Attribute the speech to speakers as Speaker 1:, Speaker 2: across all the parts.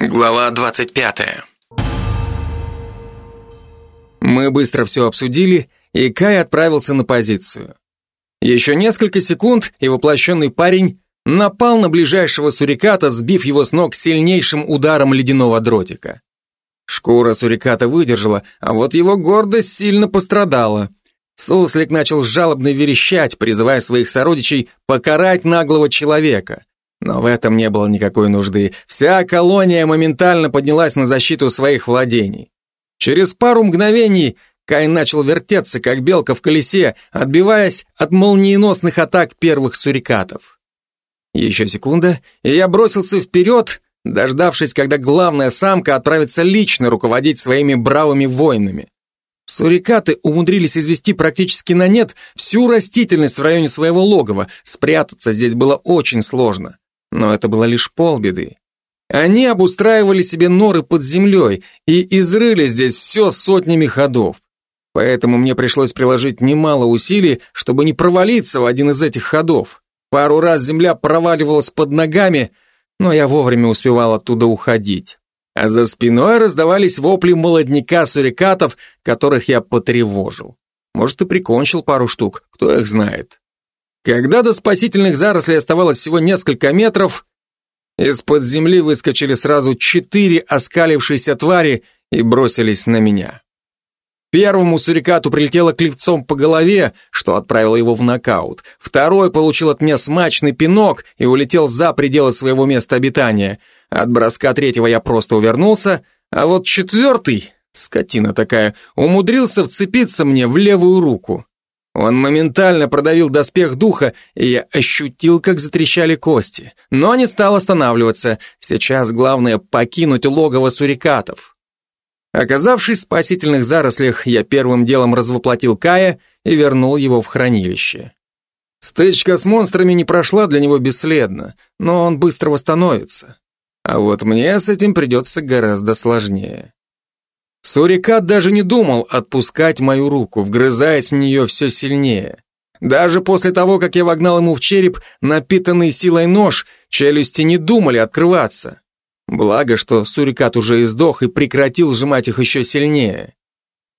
Speaker 1: Глава 25.
Speaker 2: Мы быстро все обсудили, и Кай отправился на позицию. Еще несколько секунд, и воплощенный парень напал на ближайшего суриката, сбив его с ног сильнейшим ударом ледяного дротика. Шкура суриката выдержала, а вот его гордость сильно пострадала. Суслик начал жалобно верещать, призывая своих сородичей покарать наглого человека. Но в этом не было никакой нужды. Вся колония моментально поднялась на защиту своих владений. Через пару мгновений Кай начал вертеться, как белка в колесе, отбиваясь от молниеносных атак первых сурикатов. Еще секунда, и я бросился вперед, дождавшись, когда главная самка отправится лично руководить своими бравыми воинами. Сурикаты умудрились извести практически на нет всю растительность в районе своего логова, спрятаться здесь было очень сложно. Но это было лишь полбеды. Они обустраивали себе норы под землей и изрыли здесь все сотнями ходов. Поэтому мне пришлось приложить немало усилий, чтобы не провалиться в один из этих ходов. Пару раз земля проваливалась под ногами, но я вовремя успевал оттуда уходить. А за спиной раздавались вопли молодняка сурикатов, которых я потревожил. Может, и прикончил пару штук, кто их знает. Когда до спасительных зарослей оставалось всего несколько метров, из-под земли выскочили сразу четыре оскалившиеся твари и бросились на меня. Первому сурикату прилетело клевцом по голове, что отправило его в нокаут. Второй получил от меня смачный пинок и улетел за пределы своего места обитания. От броска третьего я просто увернулся, а вот четвертый, скотина такая, умудрился вцепиться мне в левую руку. Он моментально продавил доспех духа, и я ощутил, как затрещали кости. Но не стал останавливаться. Сейчас главное покинуть логово сурикатов. Оказавшись в спасительных зарослях, я первым делом развоплотил Кая и вернул его в хранилище. Стычка с монстрами не прошла для него бесследно, но он быстро восстановится. А вот мне с этим придется гораздо сложнее. Сурикат даже не думал отпускать мою руку, вгрызаясь в нее все сильнее. Даже после того, как я вогнал ему в череп напитанный силой нож, челюсти не думали открываться. Благо, что сурикат уже издох и прекратил сжимать их еще сильнее.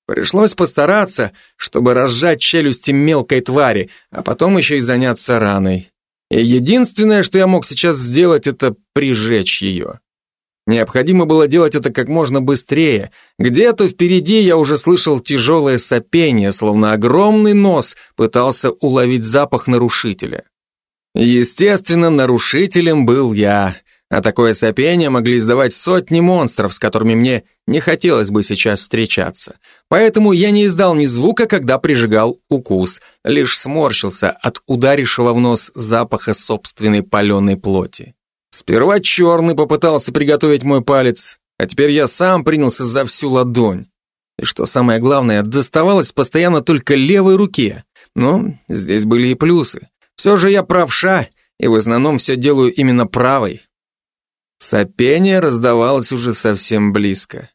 Speaker 2: Пришлось постараться, чтобы разжать челюсти мелкой твари, а потом еще и заняться раной. И единственное, что я мог сейчас сделать, это прижечь ее. Необходимо было делать это как можно быстрее. Где-то впереди я уже слышал тяжелое сопение, словно огромный нос пытался уловить запах нарушителя. Естественно, нарушителем был я, а такое сопение могли издавать сотни монстров, с которыми мне не хотелось бы сейчас встречаться. Поэтому я не издал ни звука, когда прижигал укус, лишь сморщился от ударившего в нос запаха собственной паленой плоти. Сперва черный попытался приготовить мой палец, а теперь я сам принялся за всю ладонь. И что самое главное, доставалось постоянно только левой руке. Но здесь были и плюсы. Все же я правша, и в основном все делаю именно правой. Сопение раздавалось уже совсем близко.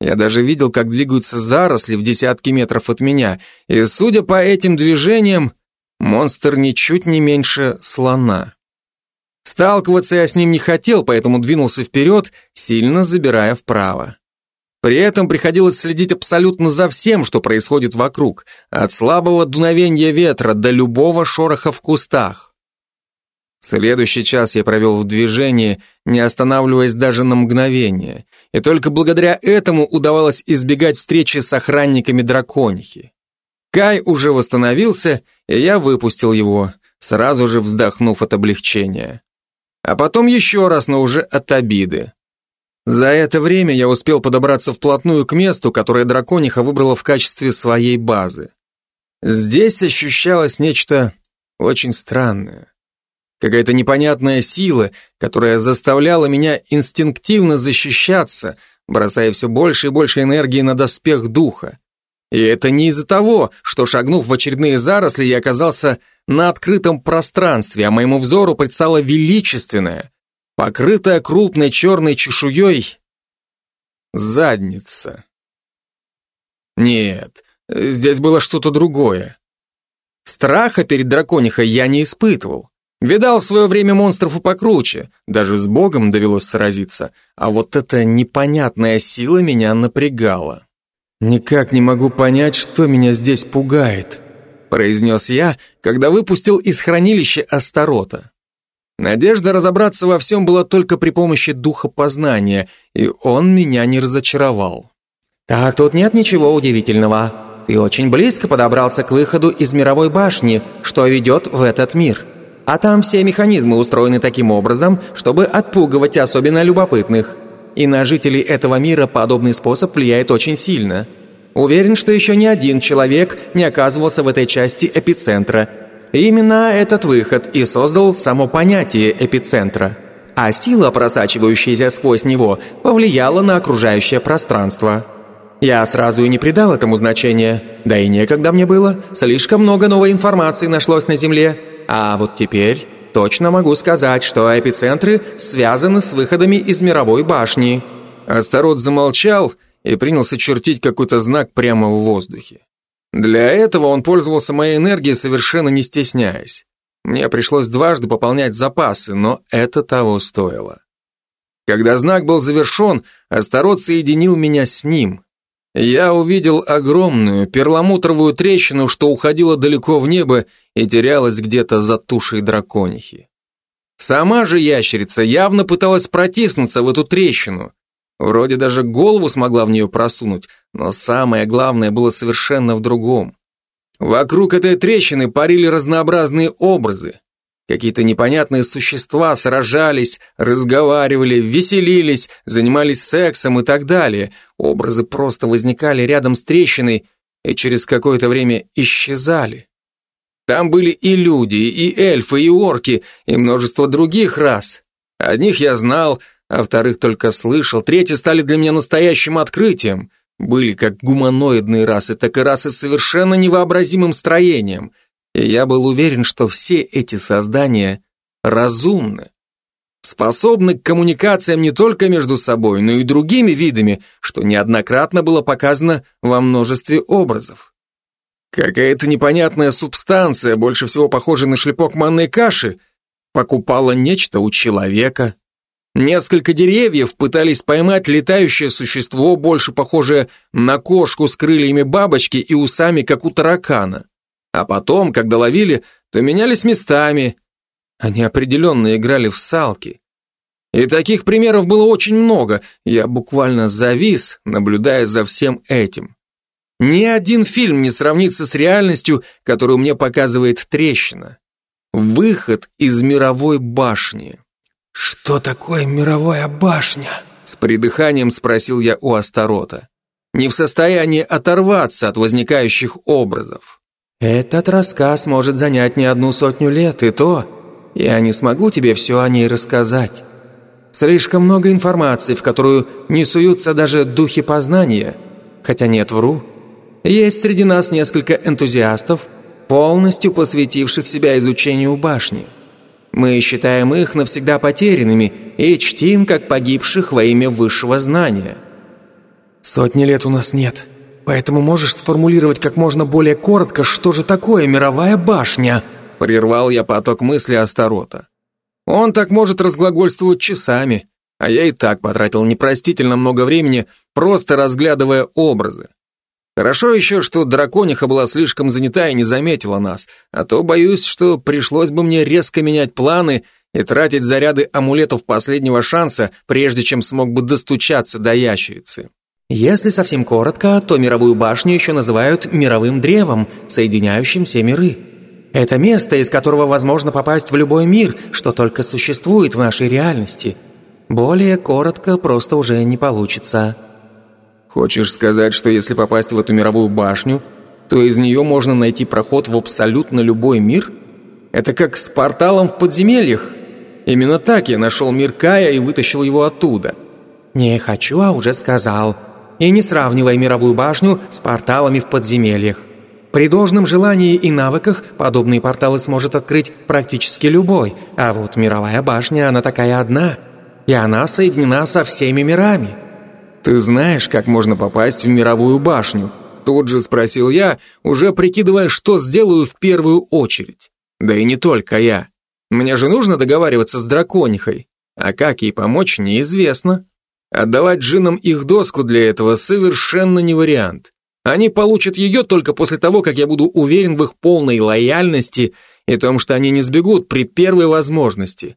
Speaker 2: Я даже видел, как двигаются заросли в десятки метров от меня, и, судя по этим движениям, монстр ничуть не меньше слона. Сталкиваться я с ним не хотел, поэтому двинулся вперед, сильно забирая вправо. При этом приходилось следить абсолютно за всем, что происходит вокруг, от слабого дуновения ветра до любого шороха в кустах. Следующий час я провел в движении, не останавливаясь даже на мгновение, и только благодаря этому удавалось избегать встречи с охранниками драконихи. Кай уже восстановился, и я выпустил его, сразу же вздохнув от облегчения а потом еще раз, но уже от обиды. За это время я успел подобраться вплотную к месту, которое дракониха выбрала в качестве своей базы. Здесь ощущалось нечто очень странное. Какая-то непонятная сила, которая заставляла меня инстинктивно защищаться, бросая все больше и больше энергии на доспех духа. И это не из-за того, что, шагнув в очередные заросли, я оказался на открытом пространстве, а моему взору предстала величественная, покрытая крупной черной чешуей задница. Нет, здесь было что-то другое. Страха перед драконихой я не испытывал. Видал в свое время монстров и покруче, даже с богом довелось сразиться, а вот эта непонятная сила меня напрягала. «Никак не могу понять, что меня здесь пугает», произнес я, когда выпустил из хранилища Астарота. Надежда разобраться во всем была только при помощи духа познания, и он меня не разочаровал.
Speaker 3: «Так, тут нет ничего удивительного. Ты очень близко подобрался к выходу из мировой башни, что ведет в этот мир. А там все механизмы устроены таким образом, чтобы отпугивать особенно любопытных. И на жителей этого мира подобный способ влияет очень сильно. Уверен, что еще ни один человек не оказывался в этой части эпицентра. Именно этот выход и создал само понятие эпицентра. А сила, просачивающаяся сквозь него, повлияла на окружающее пространство. Я сразу и не придал этому значения, да и некогда мне было, слишком много новой информации нашлось на Земле. А вот теперь точно могу сказать, что эпицентры связаны с выходами из мировой башни».
Speaker 2: Астарот замолчал и принялся чертить какой-то знак прямо в воздухе. Для этого он пользовался моей энергией, совершенно не стесняясь. Мне пришлось дважды пополнять запасы, но это того стоило. Когда знак был завершен, Астарот соединил меня с ним. Я увидел огромную перламутровую трещину, что уходила далеко в небо и терялась где-то за тушей драконихи. Сама же ящерица явно пыталась протиснуться в эту трещину. Вроде даже голову смогла в нее просунуть, но самое главное было совершенно в другом. Вокруг этой трещины парили разнообразные образы. Какие-то непонятные существа сражались, разговаривали, веселились, занимались сексом и так далее. Образы просто возникали рядом с трещиной и через какое-то время исчезали. Там были и люди, и эльфы, и орки, и множество других рас. Одних я знал, а вторых только слышал. Третьи стали для меня настоящим открытием. Были как гуманоидные расы, так и расы с совершенно невообразимым строением – и я был уверен, что все эти создания разумны, способны к коммуникациям не только между собой, но и другими видами, что неоднократно было показано во множестве образов. Какая-то непонятная субстанция, больше всего похожая на шлепок манной каши, покупала нечто у человека. Несколько деревьев пытались поймать летающее существо, больше похожее на кошку с крыльями бабочки и усами, как у таракана. А потом, когда ловили, то менялись местами. Они определенно играли в салки. И таких примеров было очень много. Я буквально завис, наблюдая за всем этим. Ни один фильм не сравнится с реальностью, которую мне показывает трещина. Выход из мировой башни.
Speaker 4: «Что такое мировая башня?»
Speaker 2: С придыханием спросил я у Астарота. Не в состоянии оторваться от возникающих образов.
Speaker 3: Этот рассказ может занять не одну сотню лет, и то я не смогу тебе все о ней рассказать. Слишком много информации, в которую не суются даже духи познания. Хотя нет, вру. Есть среди нас несколько энтузиастов, полностью посвятивших себя изучению башни. Мы считаем их навсегда потерянными и чтим как погибших во имя высшего знания.
Speaker 4: Сотни лет у нас нет. Поэтому можешь сформулировать как можно более коротко, что же такое мировая башня?»
Speaker 2: Прервал я поток мысли Астарота. Он так может разглагольствовать часами, а я и так потратил непростительно много времени, просто разглядывая образы. Хорошо еще, что дракониха была слишком занята и не заметила нас, а то боюсь, что пришлось бы мне резко менять планы и тратить заряды амулетов последнего шанса, прежде чем смог бы достучаться до ящерицы.
Speaker 3: Если совсем коротко, то мировую башню еще называют мировым древом, соединяющим все миры. Это место, из которого возможно попасть в любой мир, что только существует в нашей реальности. Более коротко просто уже не получится.
Speaker 2: Хочешь сказать, что если попасть в эту мировую башню, то из нее можно найти проход в абсолютно любой мир? Это как с порталом в подземельях. Именно так я нашел мир Кая и вытащил его оттуда.
Speaker 3: Не хочу, а уже сказал. И не сравнивай мировую башню с порталами в подземельях. При должном желании и навыках подобные порталы сможет открыть практически любой, а вот мировая башня, она такая одна, и она соединена со всеми мирами.
Speaker 2: «Ты знаешь, как можно попасть в мировую башню?» Тут же спросил я, уже прикидывая, что сделаю в первую очередь. Да и не только я. Мне же нужно договариваться с драконихой, а как ей помочь, неизвестно. Отдавать джинам их доску для этого совершенно не вариант. Они получат ее только после того, как я буду уверен в их полной лояльности и том, что они не сбегут при первой возможности.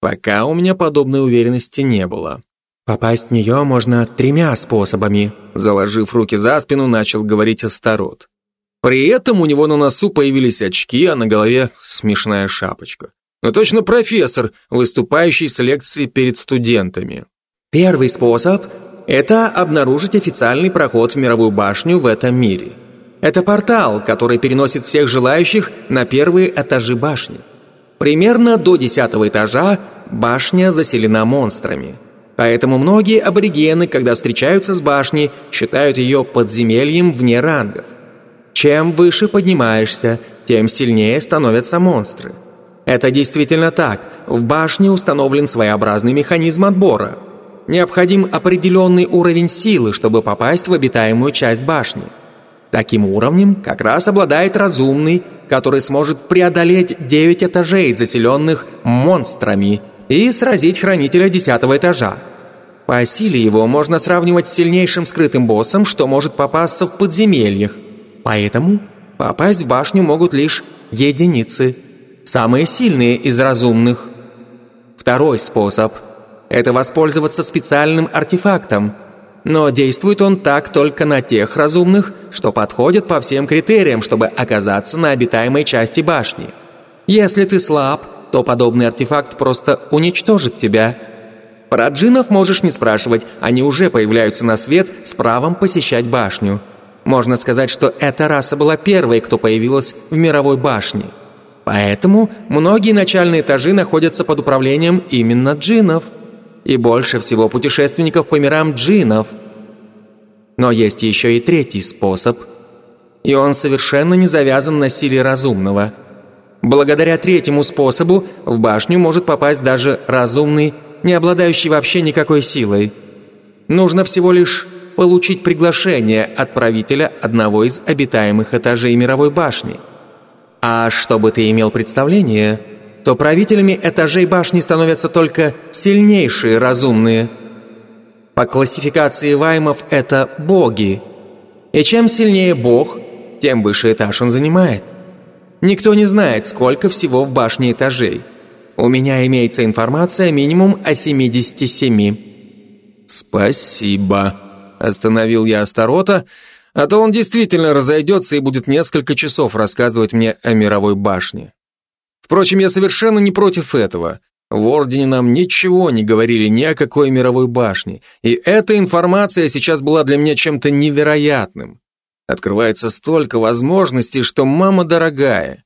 Speaker 2: Пока у меня подобной уверенности не было.
Speaker 3: Попасть в нее можно тремя способами.
Speaker 2: Заложив руки за спину, начал говорить Астарот. При этом у него на носу появились очки, а на голове смешная шапочка. Ну точно профессор, выступающий с лекцией перед студентами.
Speaker 3: Первый способ – это обнаружить официальный проход в мировую башню в этом мире. Это портал, который переносит всех желающих на первые этажи башни. Примерно до десятого этажа башня заселена монстрами – Поэтому многие аборигены, когда встречаются с башней, считают ее подземельем вне рангов. Чем выше поднимаешься, тем сильнее становятся монстры. Это действительно так. В башне установлен своеобразный механизм отбора. Необходим определенный уровень силы, чтобы попасть в обитаемую часть башни. Таким уровнем как раз обладает разумный, который сможет преодолеть 9 этажей, заселенных монстрами, и сразить хранителя десятого этажа. По силе его можно сравнивать с сильнейшим скрытым боссом, что может попасться в подземельях. Поэтому попасть в башню могут лишь единицы, самые сильные из разумных. Второй способ – это воспользоваться специальным артефактом, но действует он так только на тех разумных, что подходят по всем критериям, чтобы оказаться на обитаемой части башни. Если ты слаб – то подобный артефакт просто уничтожит тебя. Про джинов можешь не спрашивать, они уже появляются на свет с правом посещать башню. Можно сказать, что эта раса была первой, кто появилась в мировой башне. Поэтому многие начальные этажи находятся под управлением именно джинов. И больше всего путешественников по мирам джинов. Но есть еще и третий способ. И он совершенно не завязан на силе разумного – Благодаря третьему способу в башню может попасть даже разумный, не обладающий вообще никакой силой. Нужно всего лишь получить приглашение от правителя одного из обитаемых этажей мировой башни. А чтобы ты имел представление, то правителями этажей башни становятся только сильнейшие разумные. По классификации ваймов это боги. И чем сильнее бог, тем выше этаж он занимает – Никто не знает, сколько всего в башне этажей. У меня имеется информация минимум о 77.
Speaker 2: Спасибо. Остановил я Астарота, а то он действительно разойдется и будет несколько часов рассказывать мне о мировой башне. Впрочем, я совершенно не против этого. В Ордене нам ничего не говорили ни о какой мировой башне, и эта информация сейчас была для меня чем-то невероятным. Открывается столько возможностей, что мама дорогая.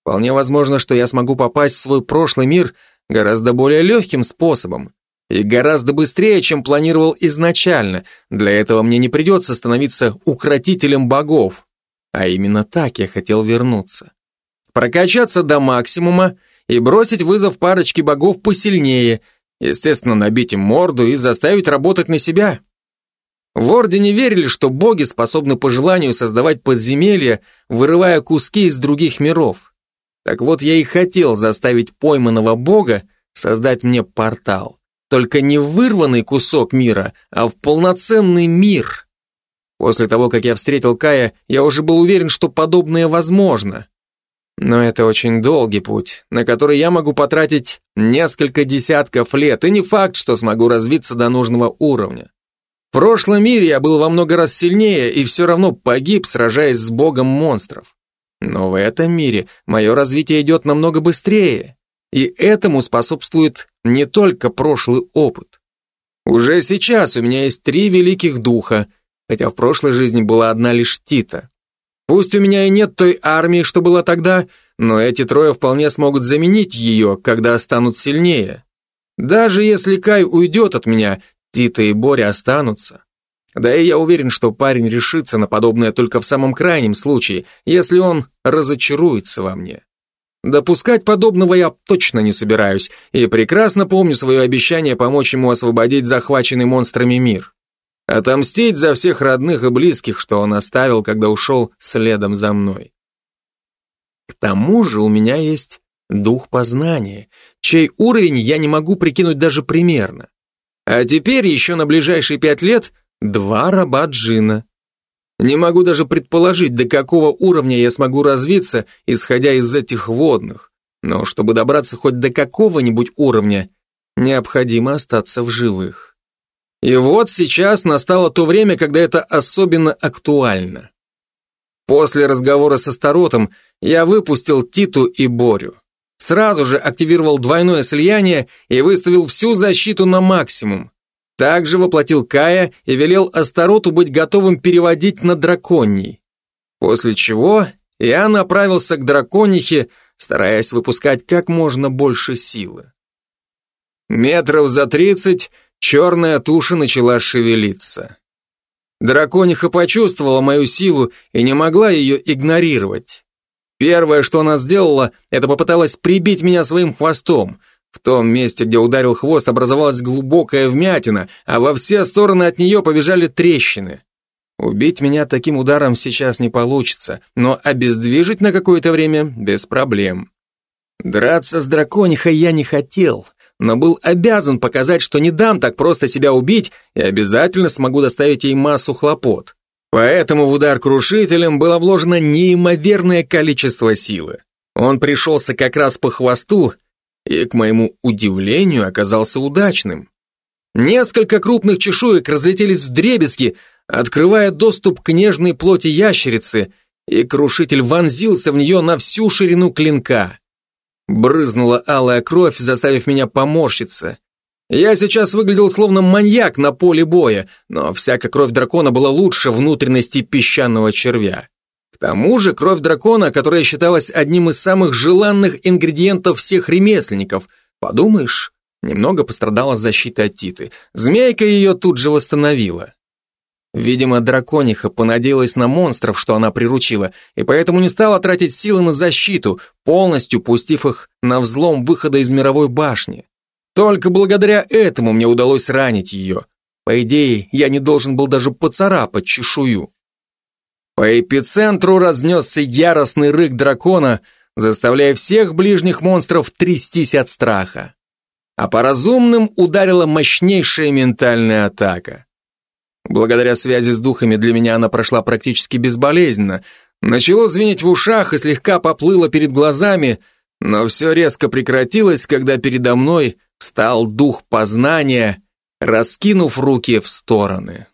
Speaker 2: Вполне возможно, что я смогу попасть в свой прошлый мир гораздо более легким способом и гораздо быстрее, чем планировал изначально. Для этого мне не придется становиться укротителем богов. А именно так я хотел вернуться. Прокачаться до максимума и бросить вызов парочке богов посильнее, естественно, набить им морду и заставить работать на себя. В Ордене верили, что боги способны по желанию создавать подземелья, вырывая куски из других миров. Так вот, я и хотел заставить пойманного бога создать мне портал. Только не вырванный кусок мира, а в полноценный мир. После того, как я встретил Кая, я уже был уверен, что подобное возможно. Но это очень долгий путь, на который я могу потратить несколько десятков лет, и не факт, что смогу развиться до нужного уровня. В прошлом мире я был во много раз сильнее и все равно погиб, сражаясь с богом монстров. Но в этом мире мое развитие идет намного быстрее, и этому способствует не только прошлый опыт. Уже сейчас у меня есть три великих духа, хотя в прошлой жизни была одна лишь Тита. Пусть у меня и нет той армии, что была тогда, но эти трое вполне смогут заменить ее, когда станут сильнее. Даже если Кай уйдет от меня, Тита и Боря останутся. Да и я уверен, что парень решится на подобное только в самом крайнем случае, если он разочаруется во мне. Допускать подобного я точно не собираюсь, и прекрасно помню свое обещание помочь ему освободить захваченный монстрами мир. Отомстить за всех родных и близких, что он оставил, когда ушел следом за мной. К тому же у меня есть дух познания, чей уровень я не могу прикинуть даже примерно. А теперь еще на ближайшие пять лет два раба джина. Не могу даже предположить, до какого уровня я смогу развиться, исходя из этих водных. Но чтобы добраться хоть до какого-нибудь уровня, необходимо остаться в живых. И вот сейчас настало то время, когда это особенно актуально. После разговора со Старотом я выпустил Титу и Борю. Сразу же активировал двойное слияние и выставил всю защиту на максимум. Также воплотил Кая и велел Астароту быть готовым переводить на драконий. После чего я направился к драконихе, стараясь выпускать как можно больше силы. Метров за тридцать черная туша начала шевелиться. Дракониха почувствовала мою силу и не могла ее игнорировать. Первое, что она сделала, это попыталась прибить меня своим хвостом. В том месте, где ударил хвост, образовалась глубокая вмятина, а во все стороны от нее побежали трещины. Убить меня таким ударом сейчас не получится, но обездвижить на какое-то время без проблем. Драться с драконихой я не хотел, но был обязан показать, что не дам так просто себя убить и обязательно смогу доставить ей массу хлопот. Поэтому в удар крушителем было вложено неимоверное количество силы. Он пришелся как раз по хвосту и, к моему удивлению, оказался удачным. Несколько крупных чешуек разлетелись в дребезги, открывая доступ к нежной плоти ящерицы, и крушитель вонзился в нее на всю ширину клинка. Брызнула алая кровь, заставив меня поморщиться. Я сейчас выглядел словно маньяк на поле боя, но всякая кровь дракона была лучше внутренности песчаного червя. К тому же кровь дракона, которая считалась одним из самых желанных ингредиентов всех ремесленников. Подумаешь, немного пострадала защита от Титы. Змейка ее тут же восстановила. Видимо, дракониха понадеялась на монстров, что она приручила, и поэтому не стала тратить силы на защиту, полностью пустив их на взлом выхода из мировой башни. Только благодаря этому мне удалось ранить ее. По идее, я не должен был даже поцарапать чешую. По эпицентру разнесся яростный рык дракона, заставляя всех ближних монстров трястись от страха. А по разумным ударила мощнейшая ментальная атака. Благодаря связи с духами для меня она прошла практически безболезненно. Начало звенеть в ушах и слегка поплыло перед глазами, но все резко прекратилось, когда передо мной встал дух познания, раскинув руки в стороны.